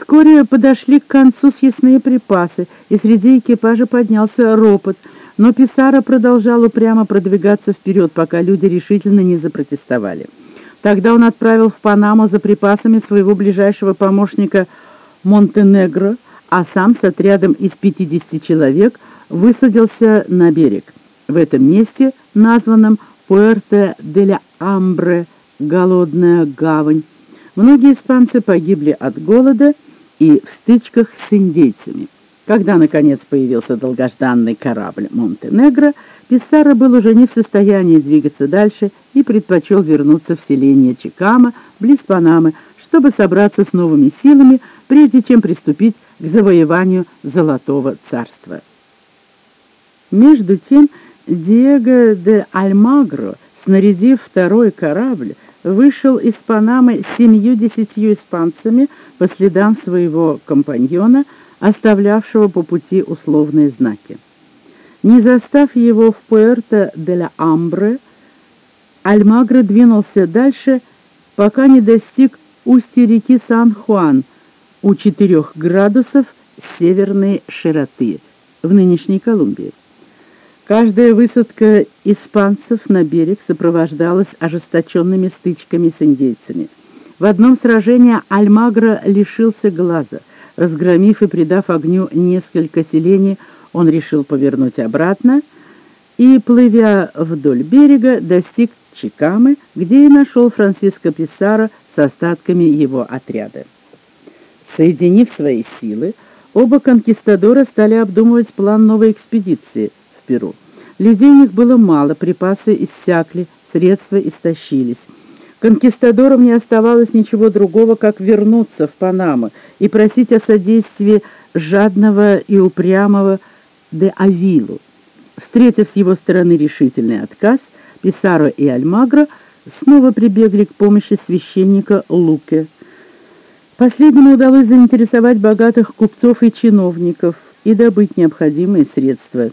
Вскоре подошли к концу съестные припасы, и среди экипажа поднялся ропот, но Писара продолжал упрямо продвигаться вперед, пока люди решительно не запротестовали. Тогда он отправил в Панаму за припасами своего ближайшего помощника Монтенегро, а сам с отрядом из 50 человек высадился на берег. В этом месте, названном Пуэрто де ля Амбре, голодная гавань, многие испанцы погибли от голода и в стычках с индейцами. Когда, наконец, появился долгожданный корабль «Монтенегро», Писсаро был уже не в состоянии двигаться дальше и предпочел вернуться в селение Чикама, близ Панамы, чтобы собраться с новыми силами, прежде чем приступить к завоеванию Золотого Царства. Между тем Диего де Альмагро, снарядив второй корабль, вышел из Панамы с семью-десятью испанцами по следам своего компаньона, оставлявшего по пути условные знаки. Не застав его в Пуэрто-де-ла-Амбре, Альмагро двинулся дальше, пока не достиг устья реки Сан-Хуан у 4 градусов северной широты в нынешней Колумбии. Каждая высадка испанцев на берег сопровождалась ожесточенными стычками с индейцами. В одном сражении Альмагро лишился глаза. Разгромив и придав огню несколько селений, он решил повернуть обратно и, плывя вдоль берега, достиг Чикамы, где и нашел Франциско Писаро с остатками его отряда. Соединив свои силы, оба конкистадора стали обдумывать план новой экспедиции в Перу. Людей у них было мало, припасы иссякли, средства истощились. Конкистадорам не оставалось ничего другого, как вернуться в Панаму и просить о содействии жадного и упрямого де Авилу. Встретив с его стороны решительный отказ, Писаро и Альмагро снова прибегли к помощи священника Луке. Последнему удалось заинтересовать богатых купцов и чиновников и добыть необходимые средства.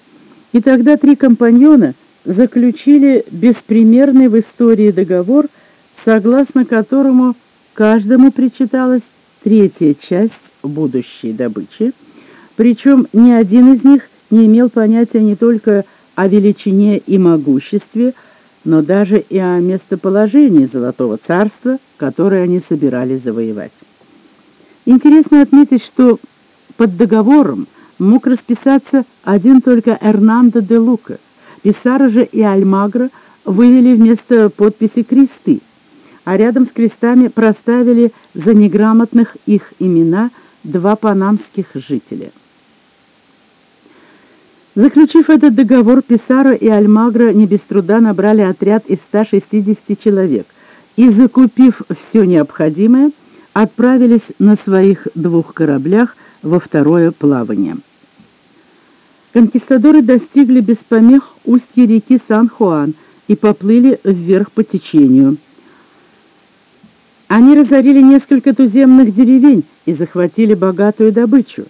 И тогда три компаньона заключили беспримерный в истории договор, согласно которому каждому причиталась третья часть будущей добычи, причем ни один из них не имел понятия не только о величине и могуществе, но даже и о местоположении Золотого Царства, которое они собирались завоевать. Интересно отметить, что под договором мог расписаться один только Эрнандо де Лука. Писара же и Альмагро вывели вместо подписи кресты, а рядом с крестами проставили за неграмотных их имена два панамских жителя. Заключив этот договор, Писаро и Альмагро не без труда набрали отряд из 160 человек и, закупив все необходимое, отправились на своих двух кораблях во второе плавание. Конкистадоры достигли без помех устья реки Сан-Хуан и поплыли вверх по течению. Они разорили несколько туземных деревень и захватили богатую добычу.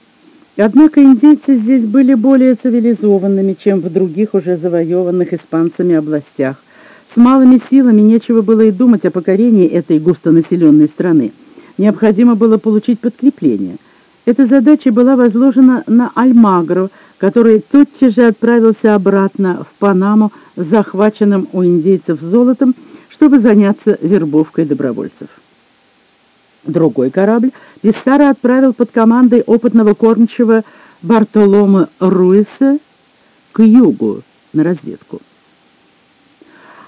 Однако индейцы здесь были более цивилизованными, чем в других уже завоеванных испанцами областях. С малыми силами нечего было и думать о покорении этой густонаселенной страны необходимо было получить подкрепление. Эта задача была возложена на Альмагро, который тотчас же отправился обратно в Панаму с захваченным у индейцев золотом, чтобы заняться вербовкой добровольцев. Другой корабль Писсара отправил под командой опытного кормчего Бартоломе Руиса к югу на разведку.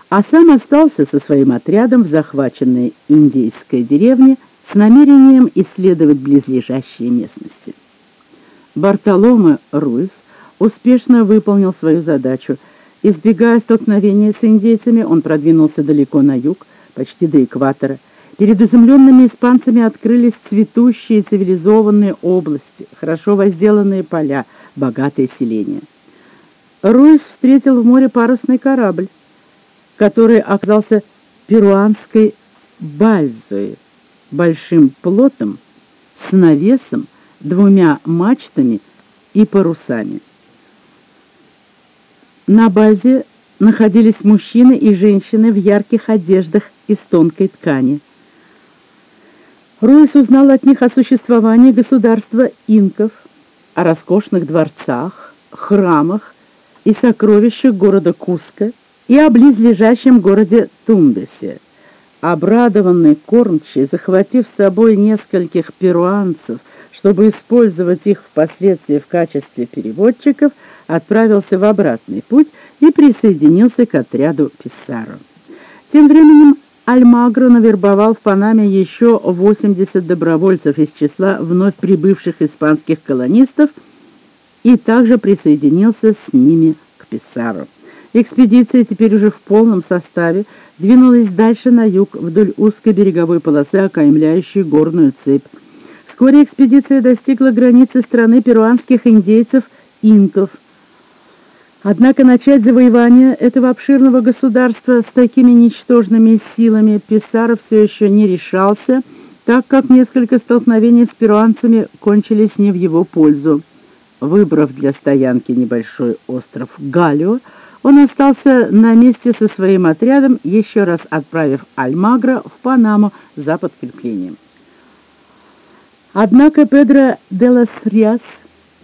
А сам остался со своим отрядом в захваченной индейской деревне с намерением исследовать близлежащие местности. Бартоломе Руис успешно выполнил свою задачу. Избегая столкновения с индейцами, он продвинулся далеко на юг, почти до экватора. Перед изумленными испанцами открылись цветущие цивилизованные области, хорошо возделанные поля, богатые селения. Руис встретил в море парусный корабль, который оказался перуанской бальзой, большим плотом с навесом, двумя мачтами и парусами. На базе находились мужчины и женщины в ярких одеждах из тонкой ткани. Руис узнал от них о существовании государства инков, о роскошных дворцах, храмах и сокровищах города Куска и о близлежащем городе Тумбесе. Обрадованный кормчий, захватив с собой нескольких перуанцев, чтобы использовать их впоследствии в качестве переводчиков, отправился в обратный путь и присоединился к отряду Писаро. Тем временем Альмагро навербовал в Панаме еще 80 добровольцев из числа вновь прибывших испанских колонистов и также присоединился с ними к Писару. Экспедиция теперь уже в полном составе двинулась дальше на юг вдоль узкой береговой полосы, окаймляющей горную цепь. Вскоре экспедиция достигла границы страны перуанских индейцев инков – Однако начать завоевание этого обширного государства с такими ничтожными силами Писаро все еще не решался, так как несколько столкновений с перуанцами кончились не в его пользу. Выбрав для стоянки небольшой остров Галио, он остался на месте со своим отрядом, еще раз отправив Альмагро в Панаму за подкреплением. Однако Педро де лас Риас,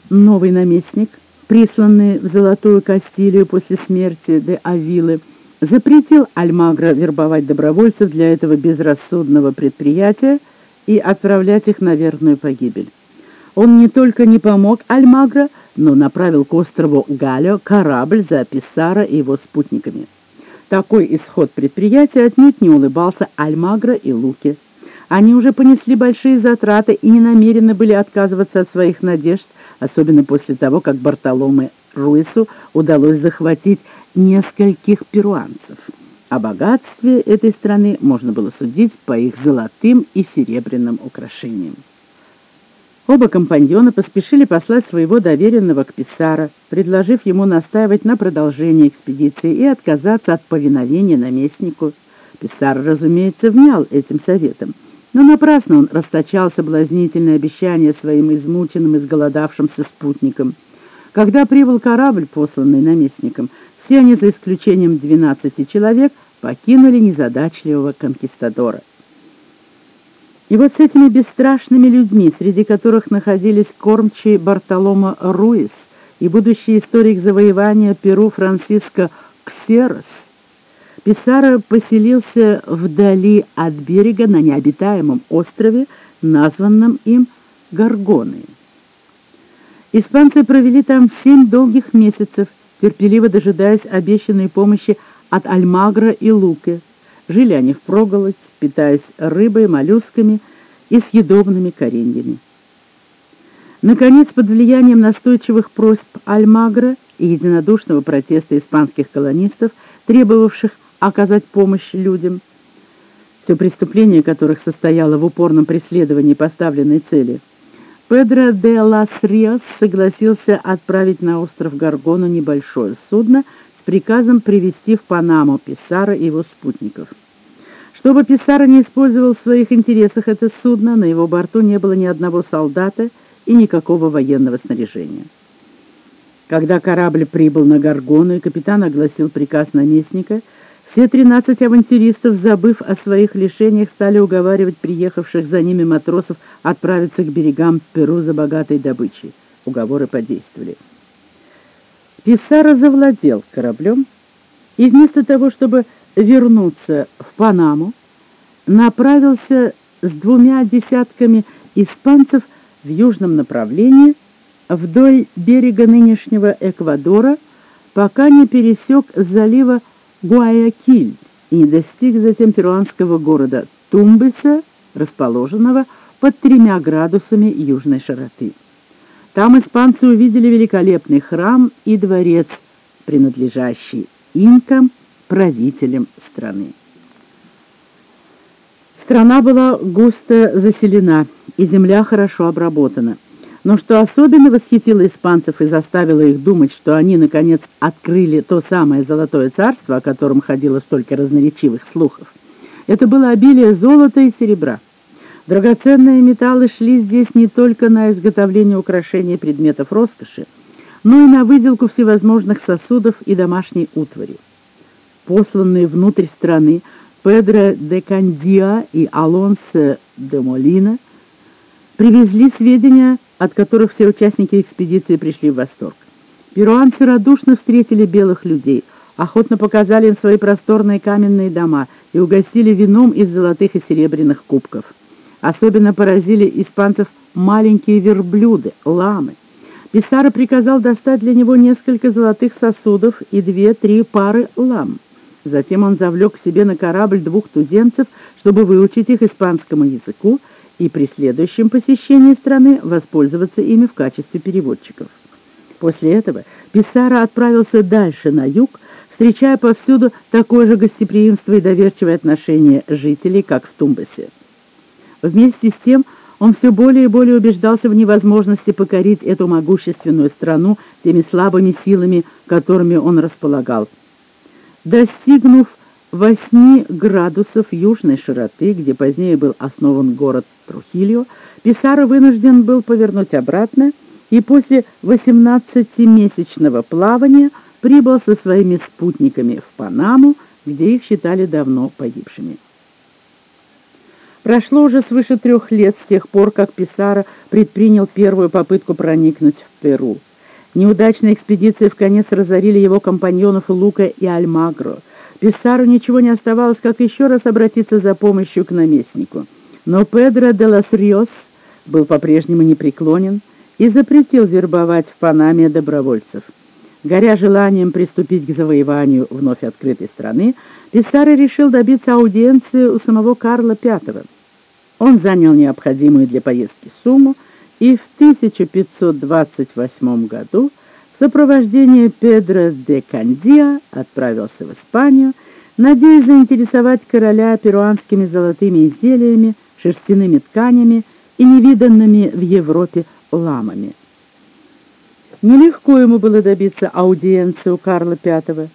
новый наместник, присланный в Золотую Кастилию после смерти де Авилы, запретил Альмагро вербовать добровольцев для этого безрассудного предприятия и отправлять их на верную погибель. Он не только не помог Альмагро, но направил к острову Галио корабль за Писара и его спутниками. Такой исход предприятия отнюдь не улыбался Альмагро и Луке. Они уже понесли большие затраты и не намерены были отказываться от своих надежд особенно после того, как Бартоломе Руису удалось захватить нескольких перуанцев. О богатстве этой страны можно было судить по их золотым и серебряным украшениям. Оба компаньона поспешили послать своего доверенного к Писара, предложив ему настаивать на продолжении экспедиции и отказаться от повиновения наместнику. Писар, разумеется, внял этим советом. Но напрасно он расточал соблазнительные обещания своим измученным, изголодавшимся спутникам. Когда прибыл корабль, посланный наместником, все они, за исключением 12 человек, покинули незадачливого конкистадора. И вот с этими бесстрашными людьми, среди которых находились кормчий Бартоломо Руис и будущий историк завоевания Перу Франциско Ксерос, Писаро поселился вдали от берега на необитаемом острове, названном им Гаргоной. Испанцы провели там семь долгих месяцев, терпеливо дожидаясь обещанной помощи от Альмагра и Луке. Жили они впроголодь, питаясь рыбой, моллюсками и съедобными кореньями. Наконец, под влиянием настойчивых просьб Альмагра и единодушного протеста испанских колонистов, требовавших оказать помощь людям, все преступление которых состояло в упорном преследовании поставленной цели. Педро де лас Риос согласился отправить на остров Гаргону небольшое судно с приказом привести в Панаму Писара и его спутников. Чтобы Писара не использовал в своих интересах это судно, на его борту не было ни одного солдата и никакого военного снаряжения. Когда корабль прибыл на Гаргону и капитан огласил приказ наместника – все тринадцать авантюристов, забыв о своих лишениях, стали уговаривать приехавших за ними матросов отправиться к берегам Перу за богатой добычей. Уговоры подействовали. Писара завладел кораблем и вместо того, чтобы вернуться в Панаму, направился с двумя десятками испанцев в южном направлении вдоль берега нынешнего Эквадора, пока не пересек залива Гуаякиль и достиг затем перуанского города Тумбеса, расположенного под тремя градусами южной широты. Там испанцы увидели великолепный храм и дворец, принадлежащий инкам, правителям страны. Страна была густо заселена, и земля хорошо обработана. Но что особенно восхитило испанцев и заставило их думать, что они, наконец, открыли то самое золотое царство, о котором ходило столько разноречивых слухов, это было обилие золота и серебра. Драгоценные металлы шли здесь не только на изготовление украшений предметов роскоши, но и на выделку всевозможных сосудов и домашней утвари. Посланные внутрь страны, Педро де Кандиа и Алонсо де Молина привезли сведения, от которых все участники экспедиции пришли в восторг. Перуанцы радушно встретили белых людей, охотно показали им свои просторные каменные дома и угостили вином из золотых и серебряных кубков. Особенно поразили испанцев маленькие верблюды, ламы. Писаро приказал достать для него несколько золотых сосудов и две-три пары лам. Затем он завлек к себе на корабль двух туземцев, чтобы выучить их испанскому языку и при следующем посещении страны воспользоваться ими в качестве переводчиков. После этого Писаро отправился дальше на юг, встречая повсюду такое же гостеприимство и доверчивое отношение жителей, как в Тумбасе. Вместе с тем он все более и более убеждался в невозможности покорить эту могущественную страну теми слабыми силами, которыми он располагал. Достигнув 8 градусов южной широты, где позднее был основан город Трухильо, Писаро вынужден был повернуть обратно и после 18-месячного плавания прибыл со своими спутниками в Панаму, где их считали давно погибшими. Прошло уже свыше трех лет с тех пор, как Писаро предпринял первую попытку проникнуть в Перу. Неудачные экспедиции в конец разорили его компаньонов Лука и Альмагро. Писару ничего не оставалось, как еще раз обратиться за помощью к наместнику. Но Педро де лас Риос был по-прежнему непреклонен и запретил вербовать в Панаме добровольцев. Горя желанием приступить к завоеванию вновь открытой страны, Писаро решил добиться аудиенции у самого Карла V. Он занял необходимую для поездки сумму и в 1528 году в сопровождении Педро де Кандиа отправился в Испанию, надеясь заинтересовать короля перуанскими золотыми изделиями, шерстяными тканями и невиданными в Европе ламами. Нелегко ему было добиться аудиенции у Карла V.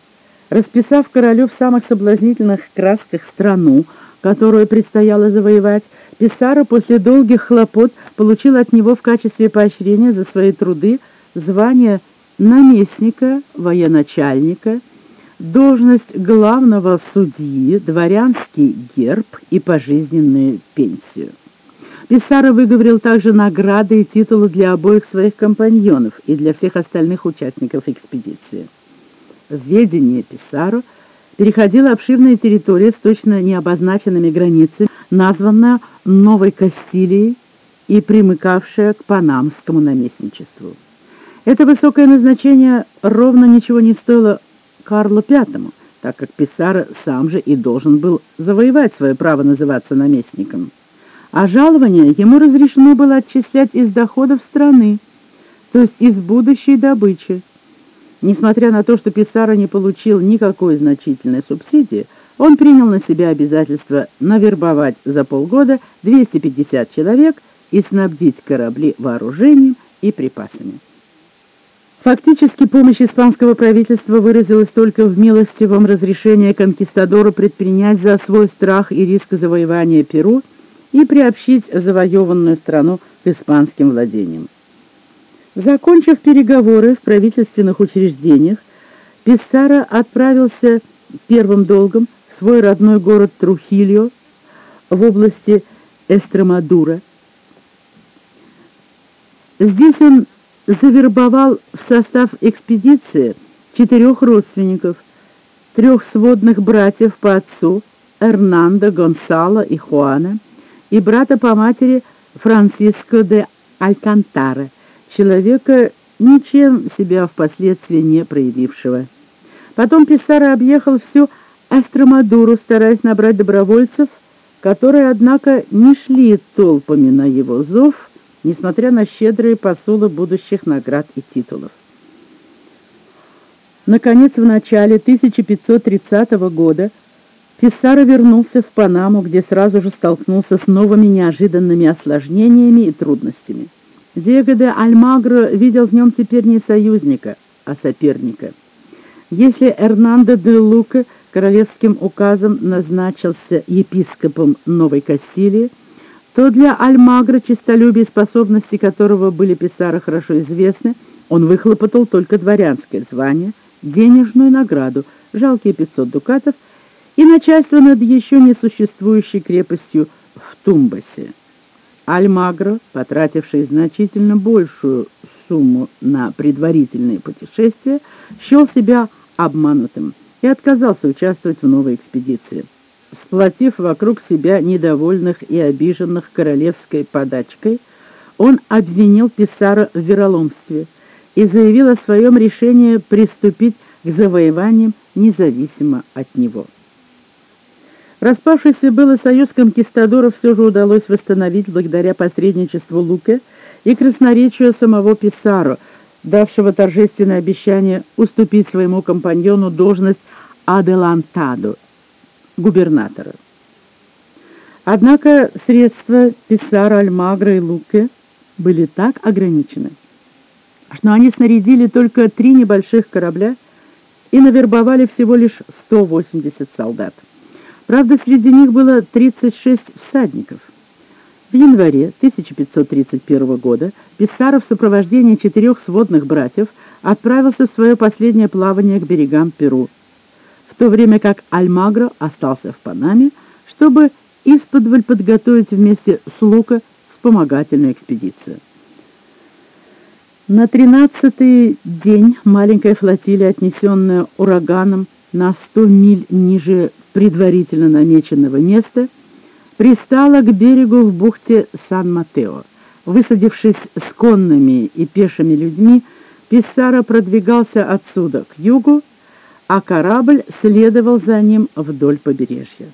Расписав королю в самых соблазнительных красках страну, которую предстояло завоевать, Писаро после долгих хлопот получил от него в качестве поощрения за свои труды звание наместника, военачальника, должность главного судьи, дворянский герб и пожизненную пенсию. Писаро выговорил также награды и титулы для обоих своих компаньонов и для всех остальных участников экспедиции. В ведении Писаро – переходила обширная территория с точно необозначенными границами, названная Новой Кастилией и примыкавшая к панамскому наместничеству. Это высокое назначение ровно ничего не стоило Карлу V, так как Писаро сам же и должен был завоевать свое право называться наместником. А жалование ему разрешено было отчислять из доходов страны, то есть из будущей добычи. Несмотря на то, что Писаро не получил никакой значительной субсидии, он принял на себя обязательство навербовать за полгода 250 человек и снабдить корабли вооружением и припасами. Фактически помощь испанского правительства выразилась только в милостивом разрешении конкистадору предпринять за свой страх и риск завоевания Перу и приобщить завоеванную страну к испанским владениям. Закончив переговоры в правительственных учреждениях, Писсаро отправился первым долгом в свой родной город Трухильо в области Эстромадура. Здесь он завербовал в состав экспедиции четырех родственников, трех сводных братьев по отцу, Эрнандо, Гонсало и Хуана, и брата по матери Франциско де Алькантара – человека, ничем себя впоследствии не проявившего. Потом Писаро объехал всю Астромадуру, стараясь набрать добровольцев, которые, однако, не шли толпами на его зов, несмотря на щедрые посулы будущих наград и титулов. Наконец, в начале 1530 года Писаро вернулся в Панаму, где сразу же столкнулся с новыми неожиданными осложнениями и трудностями. Диего де Альмагро видел в нем теперь не союзника, а соперника. Если Эрнандо де Лука королевским указом назначился епископом Новой Кастилии, то для Альмагро, честолюбие и способности которого были Писаро хорошо известны, он выхлопотал только дворянское звание, денежную награду, жалкие 500 дукатов и начальство над еще не существующей крепостью в Тумбасе. Альмагро, потративший значительно большую сумму на предварительные путешествия, счел себя обманутым и отказался участвовать в новой экспедиции. Сплотив вокруг себя недовольных и обиженных королевской подачкой, он обвинил Писара в вероломстве и заявил о своем решении приступить к завоеваниям независимо от него. Распавшийся было союз конкистадоров все же удалось восстановить благодаря посредничеству Луке и красноречию самого Писаро, давшего торжественное обещание уступить своему компаньону должность Аделантадо, губернатора. Однако средства Писаро, Альмагро и Луке были так ограничены, что они снарядили только три небольших корабля и навербовали всего лишь 180 солдат. Правда, среди них было 36 всадников. В январе 1531 года Писаров в сопровождении четырех сводных братьев отправился в свое последнее плавание к берегам Перу, в то время как Альмагро остался в Панаме, чтобы исподволь подготовить вместе с Лука вспомогательную экспедицию. На тринадцатый день маленькая флотилия, отнесенная ураганом на сто миль ниже предварительно намеченного места, пристала к берегу в бухте Сан-Матео. Высадившись с конными и пешими людьми, Писсаро продвигался отсюда к югу, а корабль следовал за ним вдоль побережья.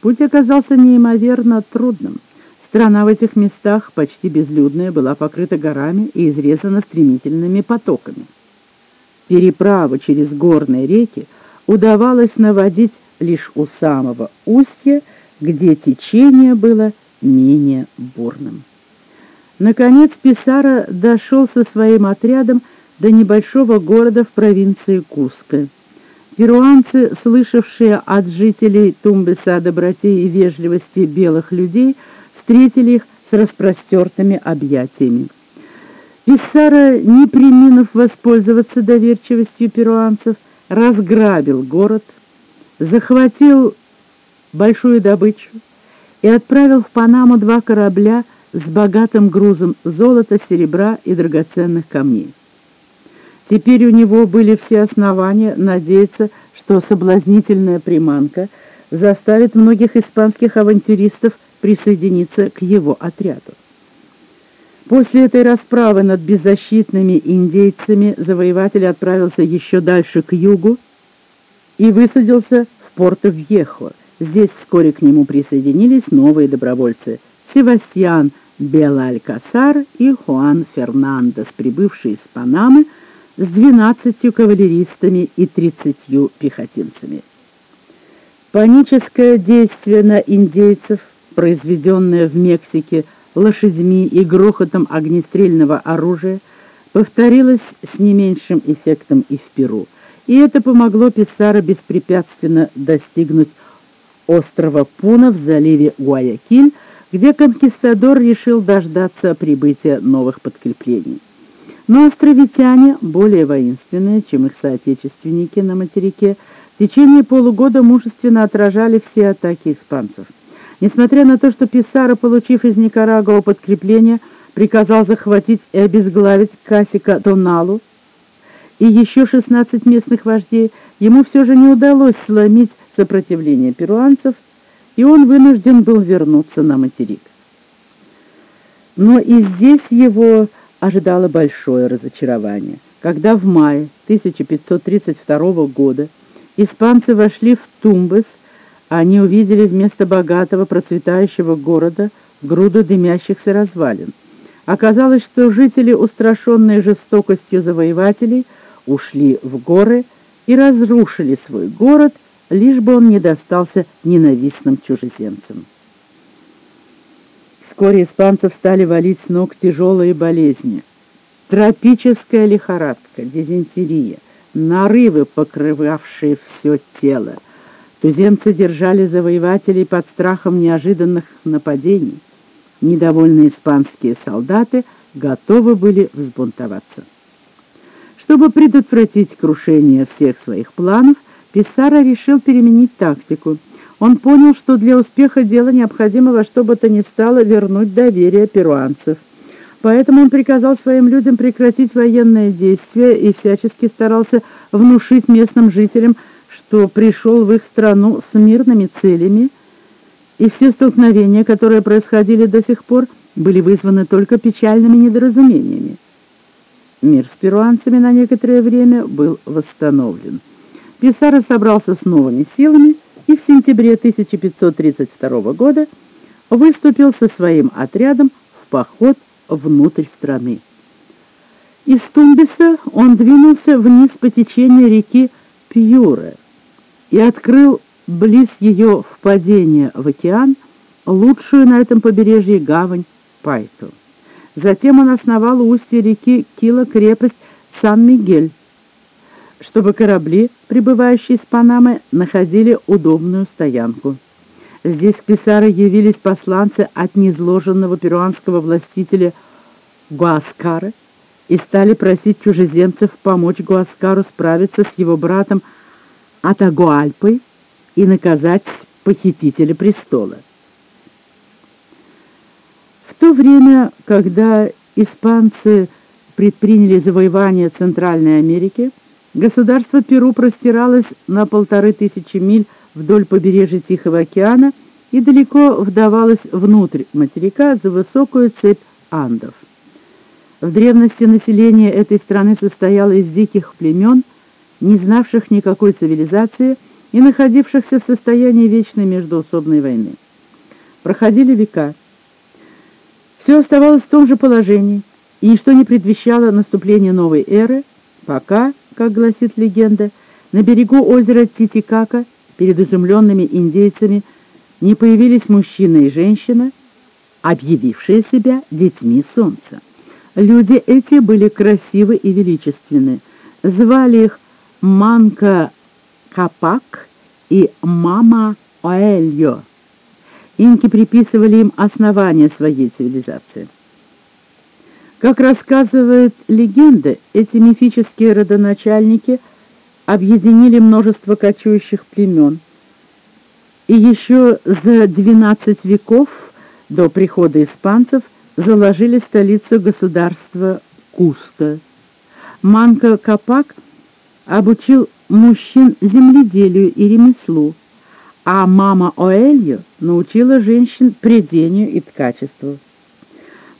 Путь оказался неимоверно трудным. Страна в этих местах, почти безлюдная, была покрыта горами и изрезана стремительными потоками. Переправу через горные реки удавалось наводить лишь у самого устья, где течение было менее бурным. Наконец Писара дошел со своим отрядом до небольшого города в провинции Куско. Перуанцы, слышавшие от жителей Тумбеса о доброте и вежливости белых людей, встретили их с распростертыми объятиями. Писара, не приминув воспользоваться доверчивостью перуанцев, разграбил город, захватил большую добычу и отправил в Панаму два корабля с богатым грузом золота, серебра и драгоценных камней. Теперь у него были все основания надеяться, что соблазнительная приманка заставит многих испанских авантюристов присоединиться к его отряду. После этой расправы над беззащитными индейцами завоеватель отправился еще дальше к югу и высадился в Порто-Вьехо. Здесь вскоре к нему присоединились новые добровольцы – Севастьян Белалькасар и Хуан Фернандес, прибывшие из Панамы с 12 кавалеристами и 30 пехотинцами. Паническое действие на индейцев – произведенное в Мексике лошадьми и грохотом огнестрельного оружия, повторилось с не меньшим эффектом и в Перу. И это помогло Писаро беспрепятственно достигнуть острова Пуна в заливе Гуаякиль, где конкистадор решил дождаться прибытия новых подкреплений. Но островитяне, более воинственные, чем их соотечественники на материке, в течение полугода мужественно отражали все атаки испанцев. Несмотря на то, что Писаро, получив из Никарагуа подкрепление, приказал захватить и обезглавить Касика Доналу и еще 16 местных вождей, ему все же не удалось сломить сопротивление перуанцев, и он вынужден был вернуться на материк. Но и здесь его ожидало большое разочарование, когда в мае 1532 года испанцы вошли в Тумбес они увидели вместо богатого процветающего города груду дымящихся развалин. Оказалось, что жители, устрашенные жестокостью завоевателей, ушли в горы и разрушили свой город, лишь бы он не достался ненавистным чужеземцам. Вскоре испанцев стали валить с ног тяжелые болезни. Тропическая лихорадка, дизентерия, нарывы, покрывавшие все тело – Туземцы держали завоевателей под страхом неожиданных нападений. Недовольные испанские солдаты готовы были взбунтоваться. Чтобы предотвратить крушение всех своих планов, Писара решил переменить тактику. Он понял, что для успеха дела необходимо во что бы то ни стало вернуть доверие перуанцев. Поэтому он приказал своим людям прекратить военные действия и всячески старался внушить местным жителям, что пришел в их страну с мирными целями, и все столкновения, которые происходили до сих пор, были вызваны только печальными недоразумениями. Мир с перуанцами на некоторое время был восстановлен. Писаро собрался с новыми силами и в сентябре 1532 года выступил со своим отрядом в поход внутрь страны. Из Тумбиса он двинулся вниз по течению реки Пьюре и открыл близ ее впадения в океан лучшую на этом побережье гавань Пайту. Затем он основал у устья реки Кила крепость Сан-Мигель, чтобы корабли, прибывающие с Панамы, находили удобную стоянку. Здесь к Писаро явились посланцы от незложенного перуанского властителя Гуаскара и стали просить чужеземцев помочь Гуаскару справиться с его братом Атагуальпой и наказать похитителя престола. В то время, когда испанцы предприняли завоевание Центральной Америки, государство Перу простиралось на полторы тысячи миль вдоль побережья Тихого океана и далеко вдавалось внутрь материка за высокую цепь Андов. В древности население этой страны состояло из диких племен, не знавших никакой цивилизации и находившихся в состоянии вечной междоусобной войны. Проходили века. Все оставалось в том же положении, и ничто не предвещало наступления новой эры, пока, как гласит легенда, на берегу озера Титикака перед изумленными индейцами не появились мужчина и женщина, объявившие себя детьми солнца. Люди эти были красивы и величественны. Звали их Манка Капак и Мама Оэльо. Инки приписывали им основание своей цивилизации. Как рассказывает легенда, эти мифические родоначальники – объединили множество кочующих племен. И еще за 12 веков до прихода испанцев заложили столицу государства Куста. Манко Капак обучил мужчин земледелию и ремеслу, а мама Оэльо научила женщин предению и ткачеству.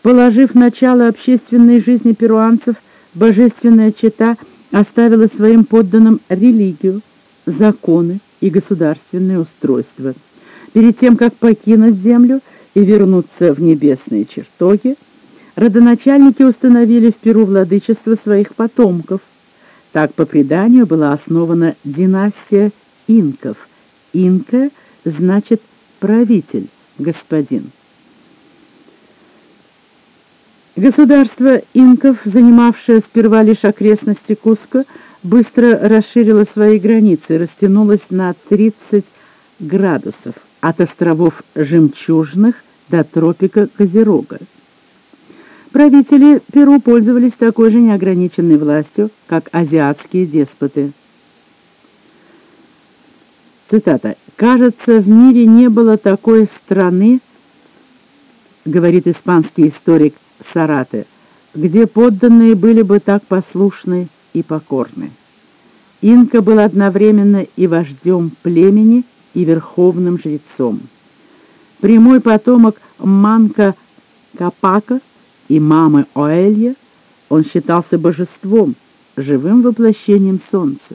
Положив начало общественной жизни перуанцев, божественная чета – оставила своим подданным религию, законы и государственное устройство. Перед тем, как покинуть землю и вернуться в небесные чертоги, родоначальники установили в Перу владычество своих потомков. Так, по преданию, была основана династия инков. Инка значит «правитель», «господин». Государство инков, занимавшее сперва лишь окрестности Куско, быстро расширило свои границы и растянулось на 30 градусов от островов Жемчужных до тропика Козерога. Правители Перу пользовались такой же неограниченной властью, как азиатские деспоты. Цитата. «Кажется, в мире не было такой страны, — говорит испанский историк Сараты, где подданные были бы так послушны и покорны. Инка был одновременно и вождем племени, и верховным жрецом. Прямой потомок Манка Капака и мамы Оэлья, он считался божеством, живым воплощением солнца.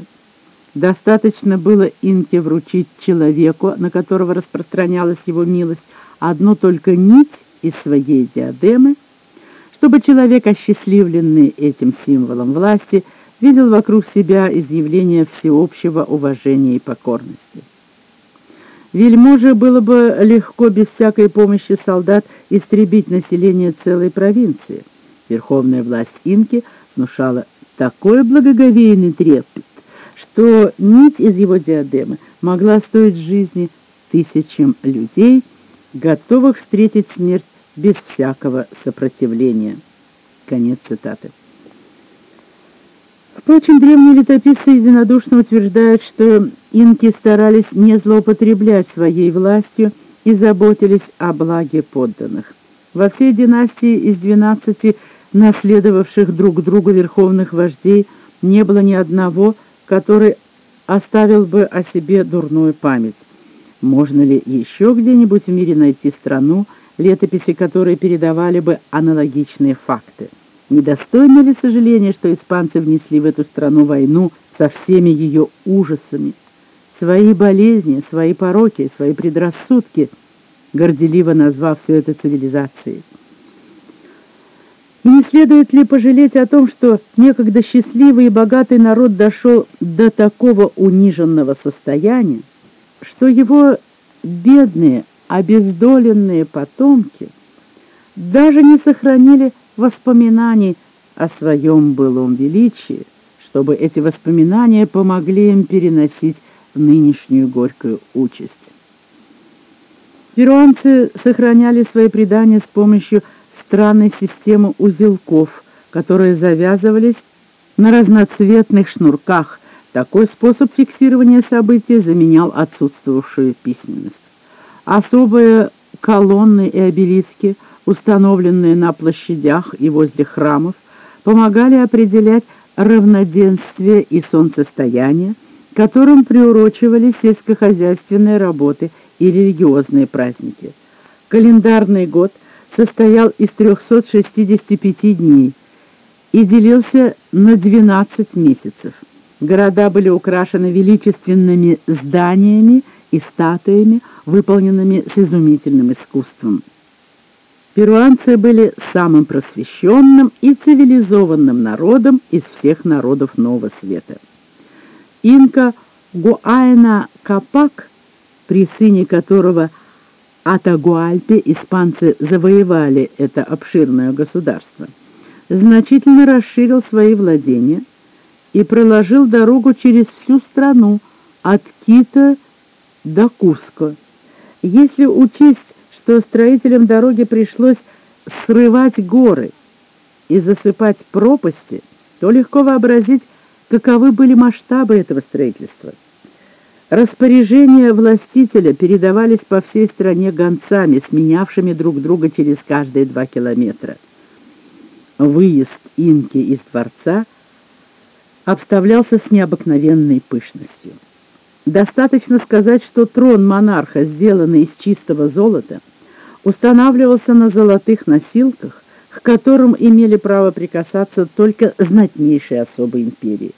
Достаточно было Инке вручить человеку, на которого распространялась его милость, одну только нить из своей диадемы, чтобы человек, осчастливленный этим символом власти, видел вокруг себя изъявление всеобщего уважения и покорности. Вельможе было бы легко без всякой помощи солдат истребить население целой провинции. Верховная власть инки внушала такой благоговейный трепет, что нить из его диадемы могла стоить жизни тысячам людей, готовых встретить смерть без всякого сопротивления. Конец цитаты. Впрочем, древние летописцы единодушно утверждают, что инки старались не злоупотреблять своей властью и заботились о благе подданных. Во всей династии из двенадцати наследовавших друг другу верховных вождей не было ни одного, который оставил бы о себе дурную память. Можно ли еще где-нибудь в мире найти страну, летописи которой передавали бы аналогичные факты? Недостойно ли сожаления, что испанцы внесли в эту страну войну со всеми ее ужасами? Свои болезни, свои пороки, свои предрассудки, горделиво назвав все это цивилизацией. И не следует ли пожалеть о том, что некогда счастливый и богатый народ дошел до такого униженного состояния, что его бедные, обездоленные потомки даже не сохранили воспоминаний о своем былом величии, чтобы эти воспоминания помогли им переносить нынешнюю горькую участь. Перуанцы сохраняли свои предания с помощью странной системы узелков, которые завязывались на разноцветных шнурках. Такой способ фиксирования события заменял отсутствовавшую письменность. Особые колонны и обелиски – установленные на площадях и возле храмов, помогали определять равноденствие и солнцестояние, которым приурочивались сельскохозяйственные работы и религиозные праздники. Календарный год состоял из 365 дней и делился на 12 месяцев. Города были украшены величественными зданиями и статуями, выполненными с изумительным искусством. Перуанцы были самым просвещенным и цивилизованным народом из всех народов Нового Света. Инка Гуайна Капак, при сыне которого Атагуальпе испанцы завоевали это обширное государство, значительно расширил свои владения и проложил дорогу через всю страну от Кита до Куско. Если учесть что строителям дороги пришлось срывать горы и засыпать пропасти, то легко вообразить, каковы были масштабы этого строительства. Распоряжения властителя передавались по всей стране гонцами, сменявшими друг друга через каждые два километра. Выезд инки из дворца обставлялся с необыкновенной пышностью. Достаточно сказать, что трон монарха, сделанный из чистого золота, устанавливался на золотых носилках, к которым имели право прикасаться только знатнейшие особы империи.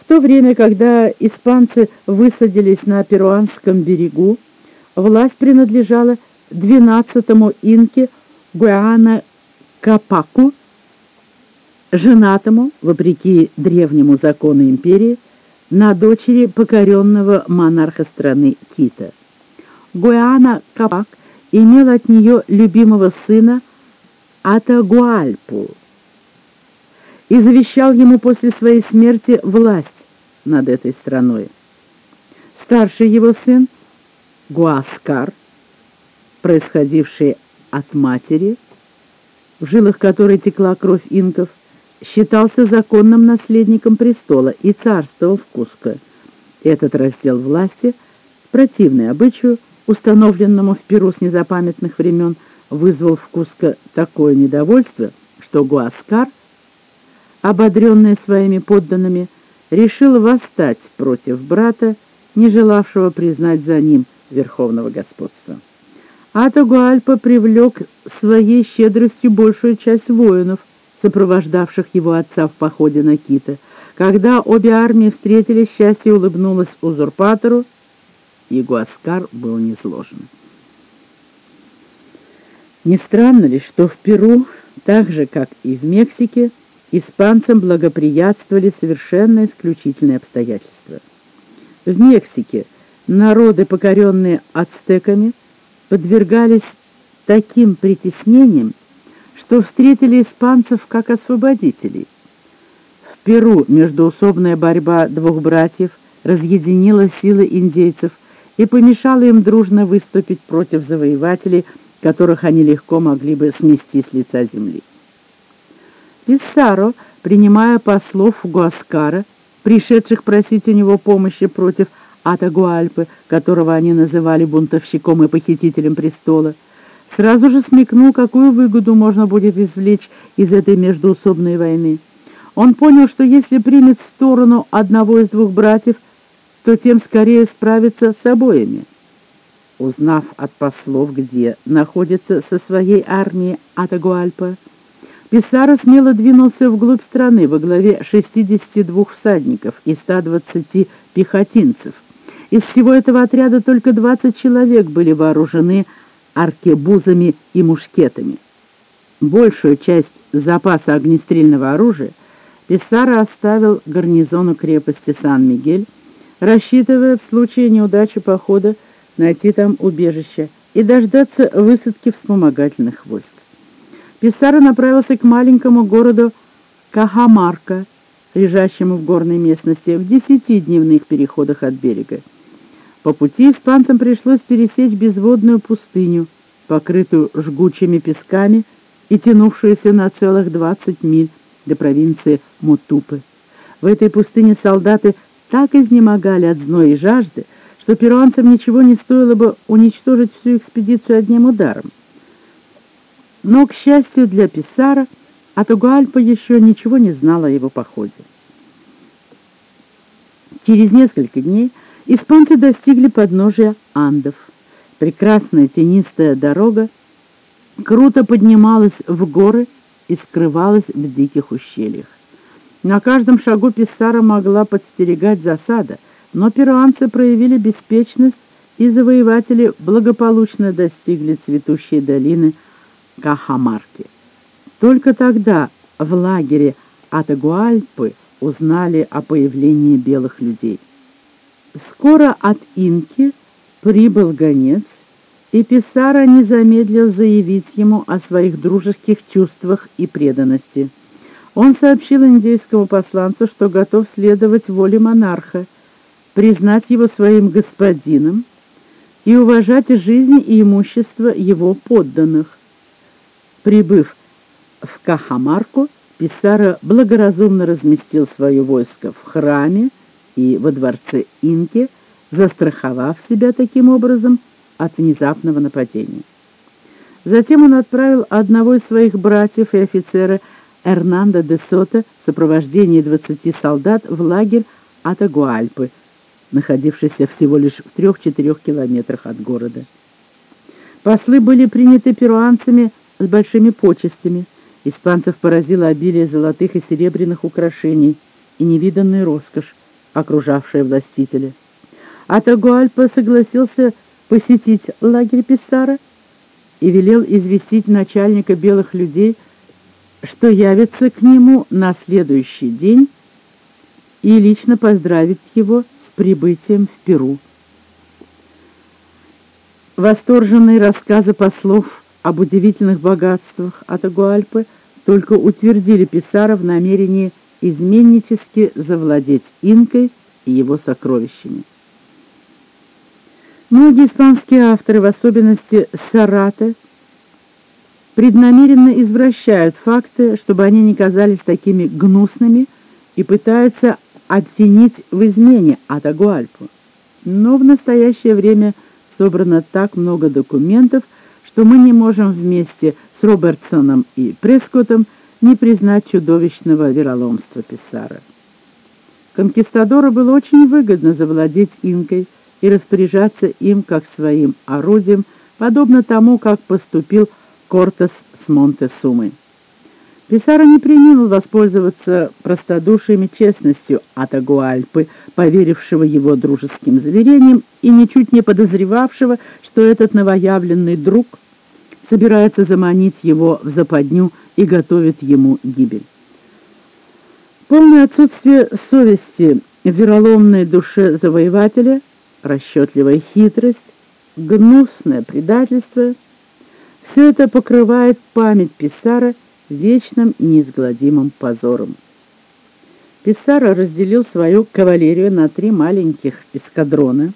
В то время, когда испанцы высадились на перуанском берегу, власть принадлежала 12-му инке Гуана Капаку, женатому, вопреки древнему закону империи, на дочери покоренного монарха страны Кита. Гуэана Капак имел от нее любимого сына Атагуальпу и завещал ему после своей смерти власть над этой страной. Старший его сын Гуаскар, происходивший от матери, в жилах которой текла кровь инков, считался законным наследником престола и царствовал в Куско. Этот раздел власти, противный обычаю, установленному в Перу с незапамятных времен, вызвал в Куско такое недовольство, что Гуаскар, ободренный своими подданными, решил восстать против брата, не желавшего признать за ним верховного господства. Атагуальпа привлек своей щедростью большую часть воинов, сопровождавших его отца в походе на Кита. Когда обе армии встретились, счастье улыбнулось узурпатору, и Гуаскар был низложен. Не странно ли, что в Перу, так же, как и в Мексике, испанцам благоприятствовали совершенно исключительные обстоятельства. В Мексике народы, покоренные ацтеками, подвергались таким притеснениям, что встретили испанцев как освободителей. В Перу междуусобная борьба двух братьев разъединила силы индейцев – и помешало им дружно выступить против завоевателей, которых они легко могли бы смести с лица земли. Писаро, принимая послов Гуаскара, пришедших просить у него помощи против Атагуальпы, которого они называли бунтовщиком и похитителем престола, сразу же смекнул, какую выгоду можно будет извлечь из этой междуусобной войны. Он понял, что если примет сторону одного из двух братьев, то тем скорее справится с обоими. Узнав от послов, где находится со своей армией Атагуальпа, Писаро смело двинулся вглубь страны во главе 62 всадников и 120 пехотинцев. Из всего этого отряда только 20 человек были вооружены аркебузами и мушкетами. Большую часть запаса огнестрельного оружия Писаро оставил гарнизону крепости Сан-Мигель, рассчитывая в случае неудачи похода найти там убежище и дождаться высадки вспомогательных войск. Писаро направился к маленькому городу Кахамарка, лежащему в горной местности, в десяти дневных переходах от берега. По пути испанцам пришлось пересечь безводную пустыню, покрытую жгучими песками и тянувшуюся на целых 20 миль до провинции Мутупы. В этой пустыне солдаты так изнемогали от зноя и жажды, что перуанцам ничего не стоило бы уничтожить всю экспедицию одним ударом. Но, к счастью для Писара, Атугуальпа еще ничего не знала о его походе. Через несколько дней испанцы достигли подножия Андов. Прекрасная тенистая дорога круто поднималась в горы и скрывалась в диких ущельях. На каждом шагу Писара могла подстерегать засада, но перуанцы проявили беспечность, и завоеватели благополучно достигли цветущей долины Кахамарки. Только тогда в лагере Атагуальпы узнали о появлении белых людей. Скоро от Инки прибыл гонец, и Писара не замедлил заявить ему о своих дружеских чувствах и преданности. Он сообщил индейскому посланцу, что готов следовать воле монарха, признать его своим господином и уважать жизнь и имущество его подданных. Прибыв в Кахамарку, Писара благоразумно разместил свое войско в храме и во дворце Инки, застраховав себя таким образом от внезапного нападения. Затем он отправил одного из своих братьев и офицера Эрнандо де Сота в сопровождении 20 солдат в лагерь Атагуальпы, находившийся всего лишь в трех-четырех километрах от города. Послы были приняты перуанцами с большими почестями. Испанцев поразило обилие золотых и серебряных украшений и невиданная роскошь, окружавшая властителя. Атагуальпа согласился посетить лагерь Писара и велел известить начальника белых людей, что явится к нему на следующий день и лично поздравит его с прибытием в Перу. Восторженные рассказы послов об удивительных богатствах Атагуальпы только утвердили Писара в намерении изменнически завладеть инкой и его сокровищами. Многие испанские авторы, в особенности Сарата, преднамеренно извращают факты, чтобы они не казались такими гнусными, и пытаются обвинить в измене Атагуальпу. Но в настоящее время собрано так много документов, что мы не можем вместе с Робертсоном и Прескоттом не признать чудовищного вероломства Писара. Конкистадору было очень выгодно завладеть инкой и распоряжаться им как своим орудием, подобно тому, как поступил Кортес с Монте-Сумой. Писаро не применил воспользоваться простодушием и честностью Атагуальпы, поверившего его дружеским заверениям и ничуть не подозревавшего, что этот новоявленный друг собирается заманить его в западню и готовит ему гибель. Полное отсутствие совести в вероломной душе завоевателя, расчетливая хитрость, гнусное предательство — все это покрывает память Писара вечным неизгладимым позором. Писара разделил свою кавалерию на три маленьких эскадрона,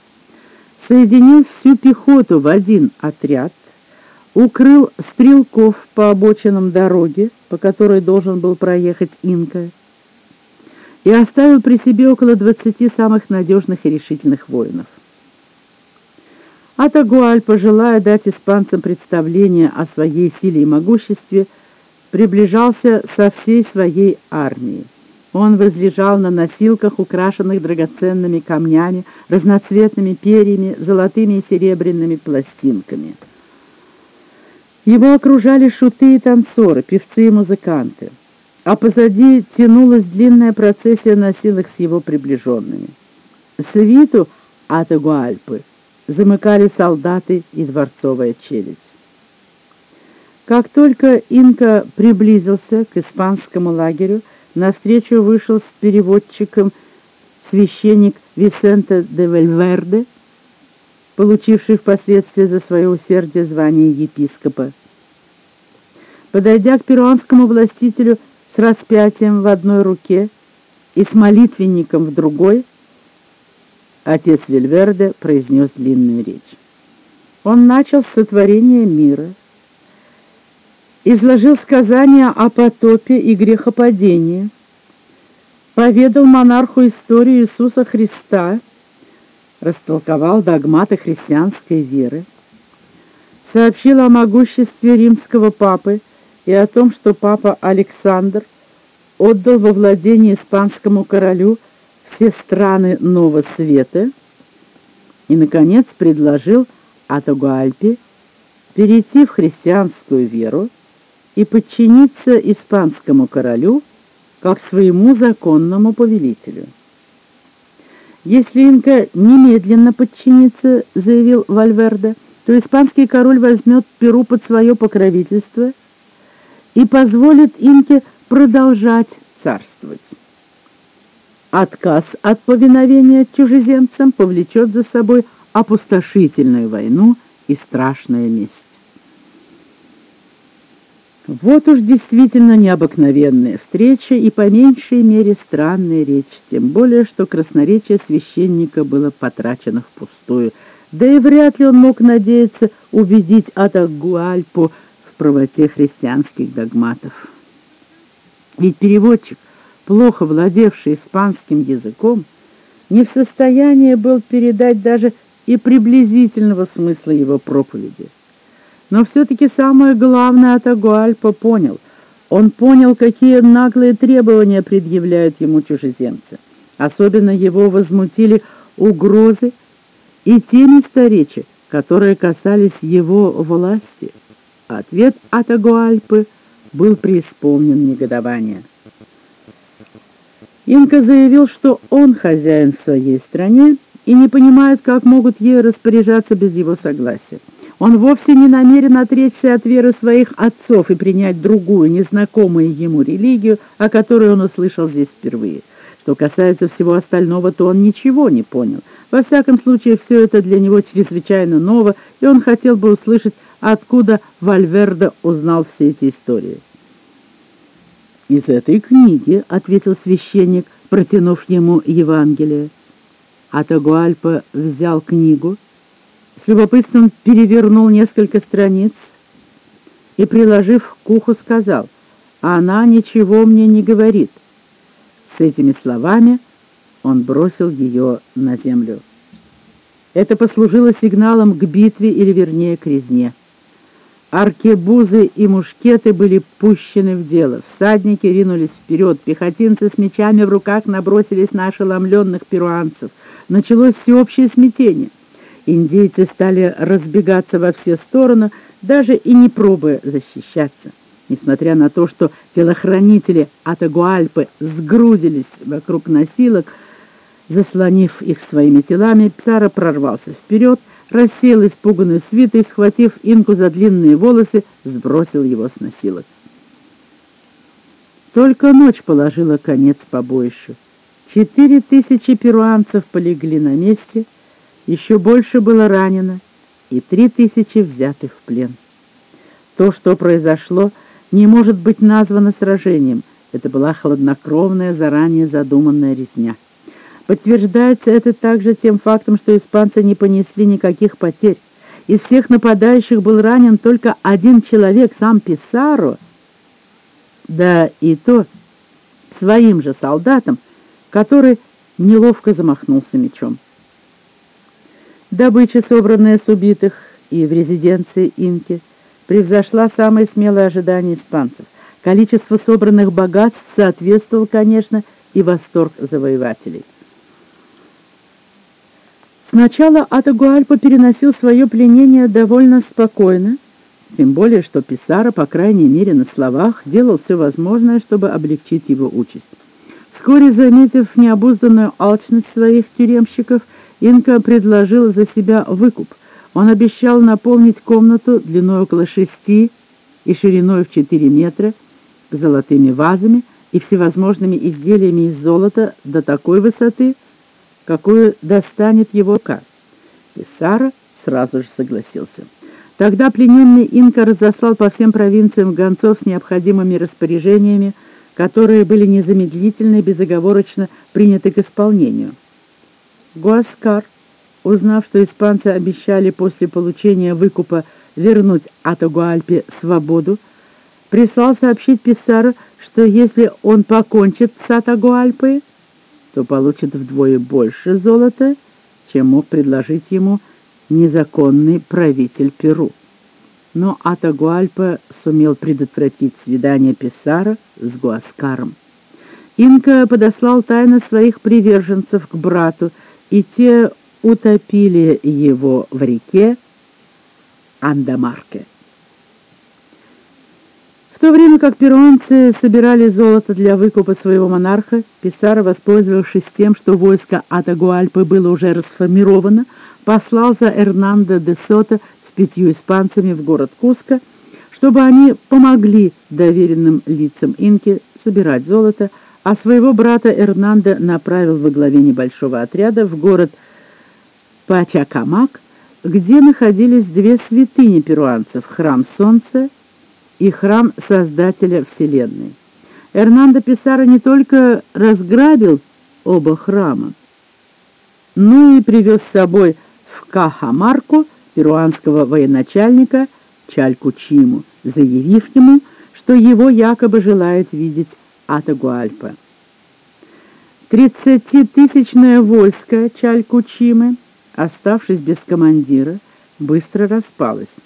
соединил всю пехоту в один отряд, укрыл стрелков по обочинам дороги, по которой должен был проехать Инка, и оставил при себе около двадцати самых надежных и решительных воинов. Атагуаль, пожелая дать испанцам представление о своей силе и могуществе, приближался со всей своей армией. Он возлежал на носилках, украшенных драгоценными камнями, разноцветными перьями, золотыми и серебряными пластинками. Его окружали шуты и танцоры, певцы и музыканты, а позади тянулась длинная процессия носилок с его приближенными. Свиту Атагуальпы замыкали солдаты и дворцовая челядь. Как только Инка приблизился к испанскому лагерю, навстречу вышел с переводчиком священник Висенте де Вельверде, получивший впоследствии за свое усердие звание епископа. Подойдя к перуанскому властителю с распятием в одной руке и с молитвенником в другой, отец Вельверде произнес длинную речь. Он начал с сотворения мира, изложил сказания о потопе и грехопадении, поведал монарху историю Иисуса Христа, растолковал догматы христианской веры, сообщил о могуществе римского папы и о том, что папа Александр отдал во владение испанскому королю все страны Нового Света и, наконец, предложил Атагуальпе перейти в христианскую веру и подчиниться испанскому королю как своему законному повелителю. «Если инка немедленно подчинится, — заявил Вальверде, — то испанский король возьмет Перу под свое покровительство и позволит инке продолжать царствовать. Отказ от повиновения чужеземцам повлечет за собой опустошительную войну и страшная месть. Вот уж действительно необыкновенная встреча и по меньшей мере странная речь, тем более, что красноречие священника было потрачено впустую, да и вряд ли он мог надеяться убедить Атагуальпу правоте христианских догматов. Ведь переводчик, плохо владевший испанским языком, не в состоянии был передать даже и приблизительного смысла его проповеди. Но все-таки самое главное Атагуальпа понял. Он понял, какие наглые требования предъявляют ему чужеземцы. Особенно его возмутили угрозы и те месторечи, которые касались его власти. Ответ Атагуальпы был преисполнен негодования. Инка заявил, что он хозяин в своей стране и не понимает, как могут ею распоряжаться без его согласия. Он вовсе не намерен отречься от веры своих отцов и принять другую, незнакомую ему религию, о которой он услышал здесь впервые. Что касается всего остального, то он ничего не понял. Во всяком случае, все это для него чрезвычайно ново, и он хотел бы услышать, откуда Вальверде узнал все эти истории. «Из этой книги», — ответил священник, протянув ему Евангелие. Атагуальпа взял книгу, с любопытством перевернул несколько страниц и, приложив к уху, сказал, «Она ничего мне не говорит». С этими словами он бросил ее на землю. Это послужило сигналом к битве, или вернее к резне. Аркебузы и мушкеты были пущены в дело. Всадники ринулись вперед, пехотинцы с мечами в руках набросились на ошеломленных перуанцев. Началось всеобщее смятение. Индейцы стали разбегаться во все стороны, даже и не пробуя защищаться. Несмотря на то, что телохранители Атагуальпы сгрудились вокруг носилок, заслонив их своими телами, Псара прорвался вперед, рассеял испуганную свиту и, схватив инку за длинные волосы, сбросил его с носилок. Только ночь положила конец побоищу. Четыре тысячи перуанцев полегли на месте — еще больше было ранено и три тысячи взятых в плен. То, что произошло, не может быть названо сражением. Это была хладнокровная, заранее задуманная резня. Подтверждается это также тем фактом, что испанцы не понесли никаких потерь. из всех нападающих был ранен только один человек, сам Писаро, да и то своим же солдатом, который неловко замахнулся мечом. Добыча, собранная с убитых и в резиденции Инки, превзошла самые смелые ожидания испанцев. Количество собранных богатств соответствовало, конечно, и восторг завоевателей. Сначала Атагуальпа переносил свое пленение довольно спокойно, тем более, что Писара, по крайней мере на словах, делал все возможное, чтобы облегчить его участь. Вскоре, заметив необузданную алчность своих тюремщиков, Инка предложил за себя выкуп. Он обещал наполнить комнату длиной около шести и шириной в четыре метра золотыми вазами и всевозможными изделиями из золота до такой высоты, какую достанет его рука. Писара сразу же согласился. Тогда плененный инка разослал по всем провинциям гонцов с необходимыми распоряжениями, которые были незамедлительно и безоговорочно приняты к исполнению. Гуаскар, узнав, что испанцы обещали после получения выкупа вернуть Атагуальпе свободу, прислал сообщить Писару, что если он покончит с Атагуальпой, то получит вдвое больше золота, чем мог предложить ему незаконный правитель Перу. Но Атагуальпа сумел предотвратить свидание Писара с Гуаскаром. Инка подослал тайно своих приверженцев к брату, и те утопили его в реке Андамарке. В то время как перуанцы собирали золото для выкупа своего монарха, Писаро, воспользовавшись тем, что войско Атагуальпы было уже расформировано, послал за Эрнандо де Сото с пятью испанцами в город Куско, чтобы они помогли доверенным лицам инки собирать золото, а своего брата Эрнандо направил во главе небольшого отряда в город Пачакамак, где находились две святыни перуанцев – храм Солнца и храм Создателя Вселенной. Эрнандо Писаро не только разграбил оба храма, но и привез с собой в Кахамарку перуанского военачальника Чальку Чиму, заявив ему, что его якобы желает видеть Атагуальпа. Тридцатитысячное войско Чалькучимы, оставшись без командира, быстро распалось.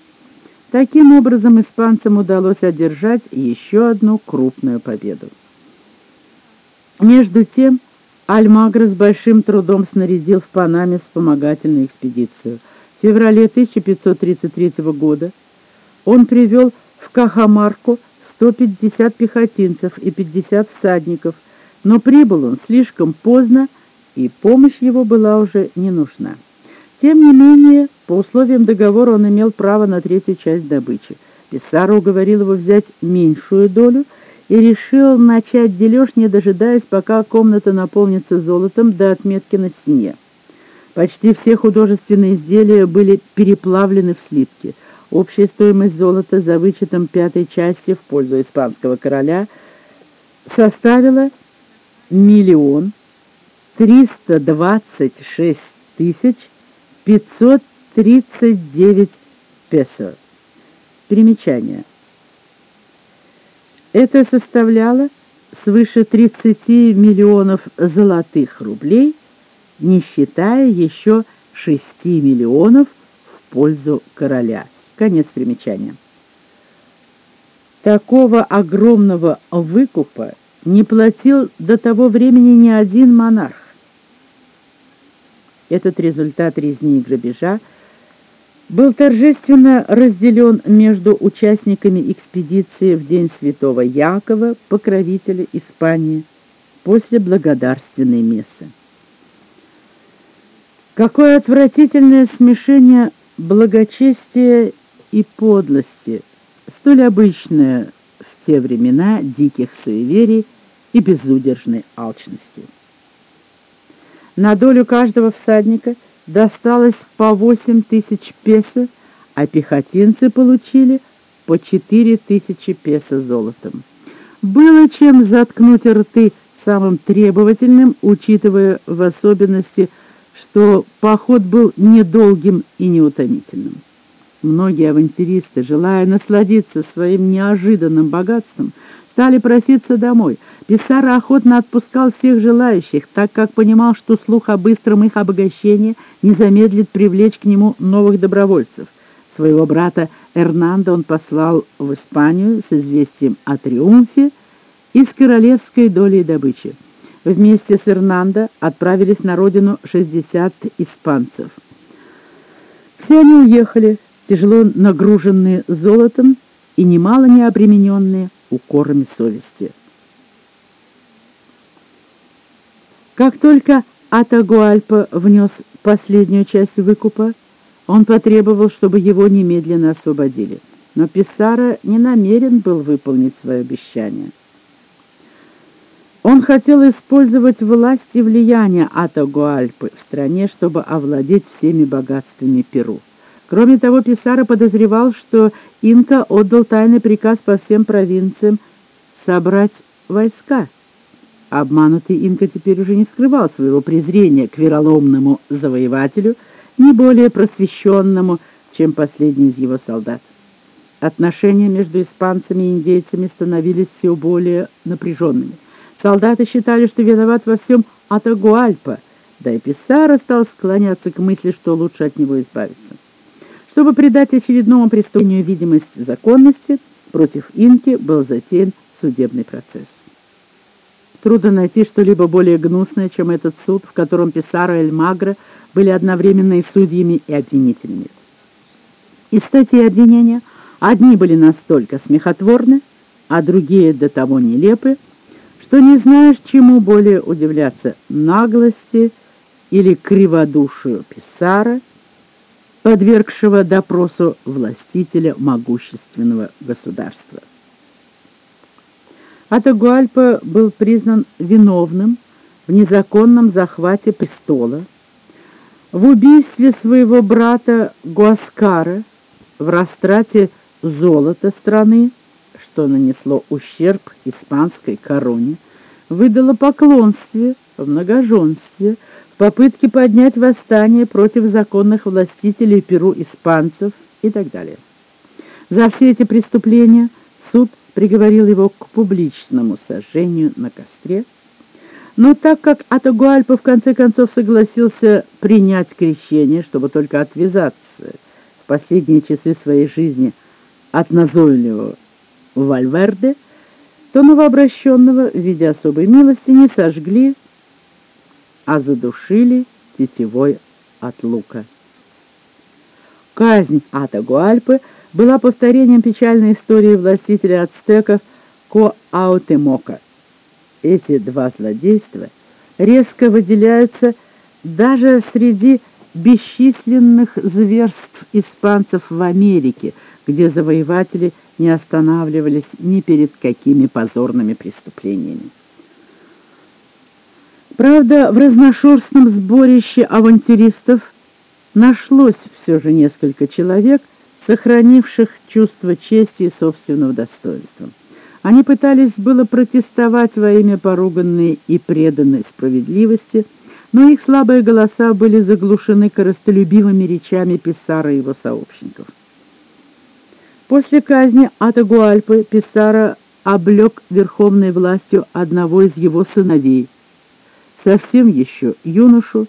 Таким образом, испанцам удалось одержать еще одну крупную победу. Между тем, Альмагро с большим трудом снарядил в Панаме вспомогательную экспедицию. В феврале 1533 года он привел в Кахамарку 150 пехотинцев и 50 всадников, но прибыл он слишком поздно, и помощь его была уже не нужна. Тем не менее, по условиям договора он имел право на третью часть добычи. Писаро уговорил его взять меньшую долю и решил начать дележ, не дожидаясь, пока комната наполнится золотом до отметки на стене. Почти все художественные изделия были переплавлены в слитки – Общая стоимость золота за вычетом пятой части в пользу испанского короля составила миллион триста двадцать шесть тысяч пятьсот тридцать девять песо. Примечание. Это составляло свыше 30 миллионов золотых рублей, не считая еще 6 миллионов в пользу короля. Конец примечания. Такого огромного выкупа не платил до того времени ни один монарх. Этот результат резни и грабежа был торжественно разделен между участниками экспедиции в день святого Якова, покровителя Испании, после благодарственной мессы. Какое отвратительное смешение благочестия и подлости, столь обычная в те времена диких суеверий и безудержной алчности. На долю каждого всадника досталось по восемь тысяч песо, а пехотинцы получили по четыре тысячи песо золотом. Было чем заткнуть рты самым требовательным, учитывая в особенности, что поход был недолгим и неутомительным. Многие авантюристы, желая насладиться своим неожиданным богатством, стали проситься домой. Писара охотно отпускал всех желающих, так как понимал, что слух о быстром их обогащении не замедлит привлечь к нему новых добровольцев. Своего брата Эрнандо он послал в Испанию с известием о триумфе и с королевской долей добычи. Вместе с Эрнандо отправились на родину 60 испанцев. Все они уехали, тяжело нагруженные золотом и немало не обремененные укорами совести. Как только Атагуальпа внес последнюю часть выкупа, он потребовал, чтобы его немедленно освободили. Но Писара не намерен был выполнить свое обещание. Он хотел использовать власть и влияние Атагуальпы в стране, чтобы овладеть всеми богатствами Перу. Кроме того, Писара подозревал, что Инка отдал тайный приказ по всем провинциям собрать войска. Обманутый Инка теперь уже не скрывал своего презрения к вероломному завоевателю, не более просвещенному, чем последний из его солдат. Отношения между испанцами и индейцами становились все более напряженными. Солдаты считали, что виноват во всем Атагуальпа, да и Писара стал склоняться к мысли, что лучше от него избавиться. Чтобы придать очередному преступлению видимость законности, против Инки был затеян судебный процесс. Трудно найти что-либо более гнусное, чем этот суд, в котором Писаро и Эльмагро были одновременно и судьями, и обвинителями. Из статей обвинения одни были настолько смехотворны, а другие до того нелепы, что не знаешь, чему более удивляться – наглости или криводушию Писара – подвергшего допросу властителя могущественного государства. Атагуальпа был признан виновным в незаконном захвате престола, в убийстве своего брата Гуаскара, в растрате золота страны, что нанесло ущерб испанской короне, выдало поклонстве, в многоженстве, попытки поднять восстание против законных властителей Перу испанцев и так далее. За все эти преступления суд приговорил его к публичному сожжению на костре, но так как Атагуальпа в конце концов согласился принять крещение, чтобы только отвязаться в последние часы своей жизни от назойливого Вальверде, то новообращенного в виде особой милости не сожгли, а задушили тетевой от лука. Казнь Атагуальпы была повторением печальной истории властителя ацтеков Коаутемока. Эти два злодейства резко выделяются даже среди бесчисленных зверств испанцев в Америке, где завоеватели не останавливались ни перед какими позорными преступлениями. Правда, в разношерстном сборище авантюристов нашлось все же несколько человек, сохранивших чувство чести и собственного достоинства. Они пытались было протестовать во имя поруганной и преданной справедливости, но их слабые голоса были заглушены коростолюбивыми речами Писара и его сообщников. После казни Атагуальпы Писара облег верховной властью одного из его сыновей, совсем еще юношу,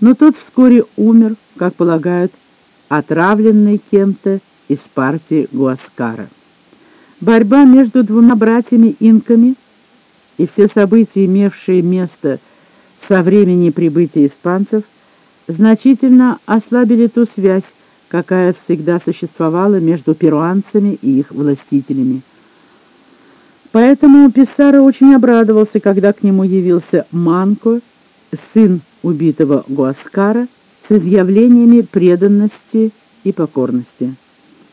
но тот вскоре умер, как полагают, отравленный кем-то из партии Гуаскара. Борьба между двумя братьями-инками и все события, имевшие место со времени прибытия испанцев, значительно ослабили ту связь, какая всегда существовала между перуанцами и их властителями. Поэтому Писаро очень обрадовался, когда к нему явился Манко, сын убитого Гуаскара, с изъявлениями преданности и покорности.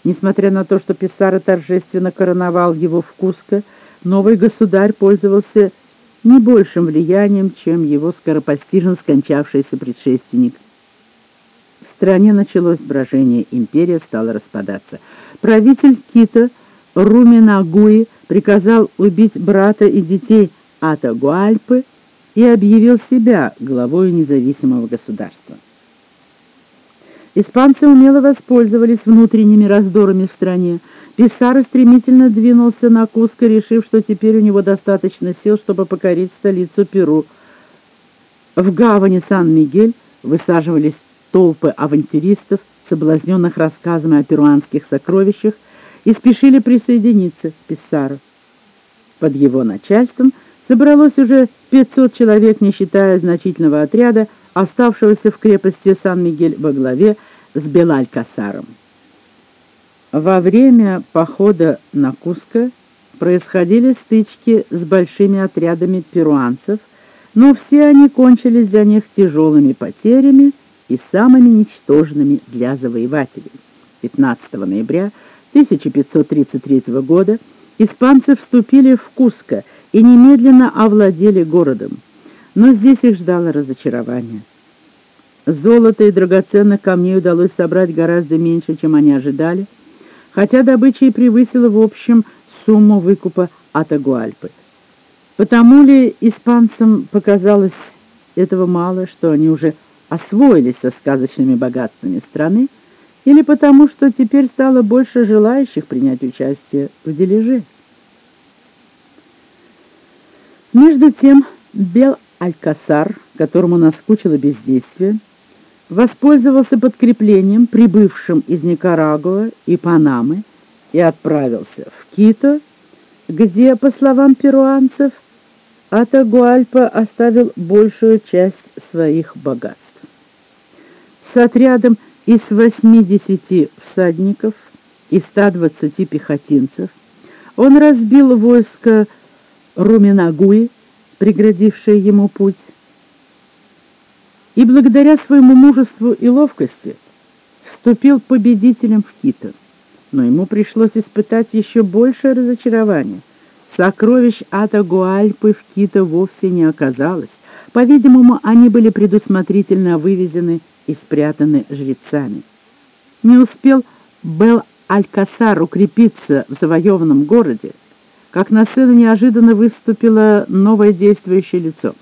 Несмотря на то, что Писаро торжественно короновал его в Куско, новый государь пользовался не большим влиянием, чем его скоропостижно скончавшийся предшественник. В стране началось брожение, империя стала распадаться. Правитель Кита Руминагуи приказал убить брата и детей Атагуальпы и объявил себя главой независимого государства. Испанцы умело воспользовались внутренними раздорами в стране. Писаро стремительно двинулся на Куско, решив, что теперь у него достаточно сил, чтобы покорить столицу Перу. В гавани Сан-Мигель высаживались толпы авантюристов, соблазненных рассказами о перуанских сокровищах, и спешили присоединиться к Писаро. Под его начальством собралось уже 500 человек, не считая значительного отряда, оставшегося в крепости Сан-Мигель во главе с Белаль-Касаром. Во время похода на Куско происходили стычки с большими отрядами перуанцев, но все они кончились для них тяжелыми потерями и самыми ничтожными для завоевателей. 15 ноября 1533 года испанцы вступили в Куско и немедленно овладели городом. Но здесь их ждало разочарование. Золота и драгоценных камней удалось собрать гораздо меньше, чем они ожидали, хотя добыча и превысила в общем сумму выкупа от Агуальпы. Потому ли испанцам показалось этого мало, что они уже освоились со сказочными богатствами страны, или потому, что теперь стало больше желающих принять участие в дележе. Между тем Бел-Алькасар, которому наскучило бездействие, воспользовался подкреплением, прибывшим из Никарагуа и Панамы, и отправился в Кито, где, по словам перуанцев, Атагуальпа оставил большую часть своих богатств. С отрядом из 80 всадников и 120 пехотинцев он разбил войско Руминагуи, преградившее ему путь, и благодаря своему мужеству и ловкости вступил победителем в Кито. Но ему пришлось испытать еще большее разочарование. Сокровищ Атагуальпы в Кито вовсе не оказалось. По-видимому, они были предусмотрительно вывезены и спрятаны жрецами. Не успел Бел-Алькасар укрепиться в завоеванном городе, как на сцену неожиданно выступило новое действующее лицо.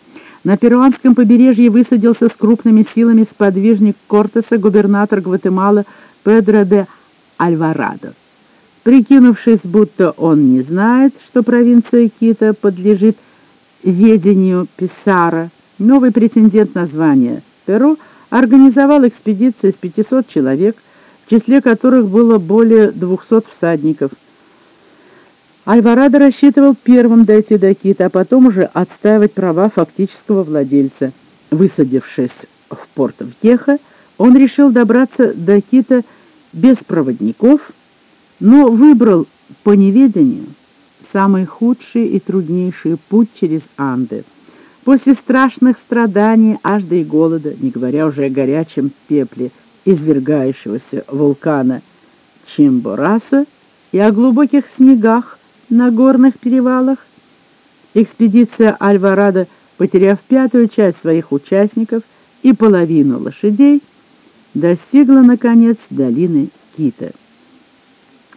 На перуанском побережье высадился с крупными силами сподвижник Кортеса, губернатор Гватемалы Педро де Альварадо. Прикинувшись, будто он не знает, что провинция Кита подлежит ведению Писара, новый претендент на звание Перу – организовал экспедицию из 500 человек, в числе которых было более 200 всадников. Альварадо рассчитывал первым дойти до Кита, а потом уже отстаивать права фактического владельца. Высадившись в порт Вьеха, он решил добраться до Кита без проводников, но выбрал по неведению самый худший и труднейший путь через Анды – После страшных страданий, ажды и голода, не говоря уже о горячем пепле извергающегося вулкана Чимбораса и о глубоких снегах на горных перевалах, экспедиция Альварадо, потеряв пятую часть своих участников и половину лошадей, достигла, наконец, долины Кита.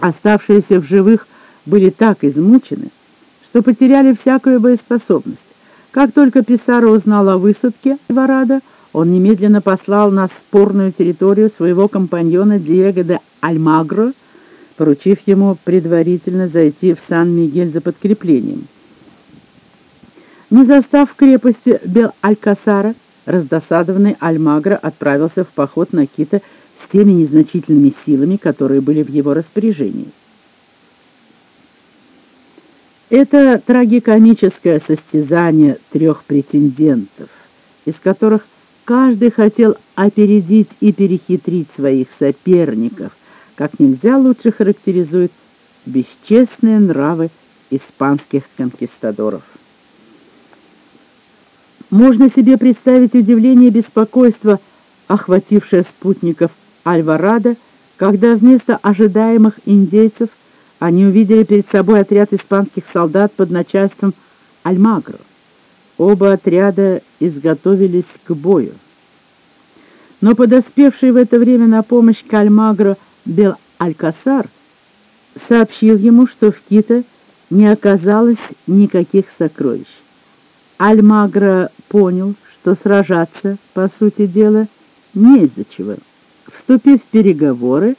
Оставшиеся в живых были так измучены, что потеряли всякую боеспособность. Как только Писаро узнал о высадке Альварадо, он немедленно послал на спорную территорию своего компаньона Диего де Альмагро, поручив ему предварительно зайти в Сан-Мигель за подкреплением. Не застав в крепости Бел-Алькасара, раздосадованный Альмагро отправился в поход на Кита с теми незначительными силами, которые были в его распоряжении. Это трагикомическое состязание трех претендентов, из которых каждый хотел опередить и перехитрить своих соперников, как нельзя лучше характеризует бесчестные нравы испанских конкистадоров. Можно себе представить удивление и беспокойство, охватившее спутников Альварадо, когда вместо ожидаемых индейцев они увидели перед собой отряд испанских солдат под начальством Альмагро. Оба отряда изготовились к бою. Но подоспевший в это время на помощь к Альмагро Бел-Алькасар сообщил ему, что в Кито не оказалось никаких сокровищ. Альмагро понял, что сражаться, по сути дела, не из-за чего. Вступив в переговоры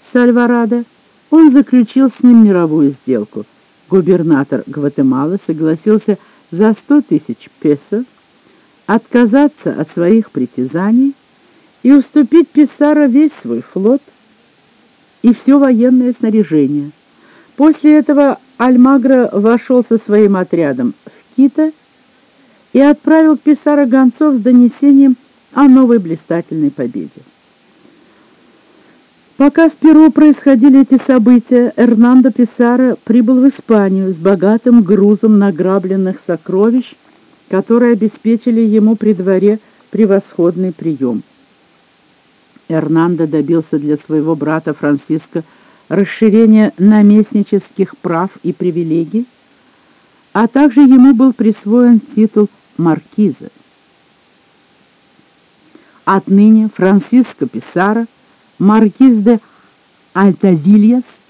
с Альварадо, он заключил с ним мировую сделку. Губернатор Гватемалы согласился за 100 тысяч песо отказаться от своих притязаний и уступить Писаро весь свой флот и все военное снаряжение. После этого Альмагро вошел со своим отрядом в Кито и отправил к Писаро гонцов с донесением о новой блистательной победе. Пока в Перу происходили эти события, Эрнандо Писаро прибыл в Испанию с богатым грузом награбленных сокровищ, которые обеспечили ему при дворе превосходный прием. Эрнандо добился для своего брата Франциско расширения наместнических прав и привилегий, а также ему был присвоен титул маркиза. Отныне Франциско Писаро, маркиз де Альтавильяс,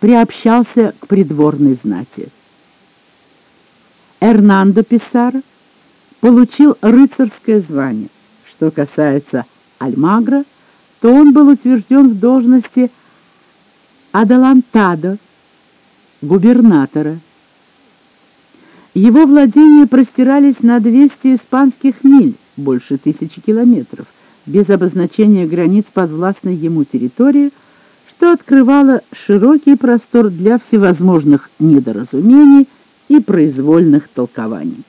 приобщался к придворной знати. Эрнандо Писаро получил рыцарское звание. Что касается Альмагро, то он был утвержден в должности Адалантадо, губернатора. Его владения простирались на 200 испанских миль, больше тысячи километров, без обозначения границ подвластной ему территории, что открывало широкий простор для всевозможных недоразумений и произвольных толкований.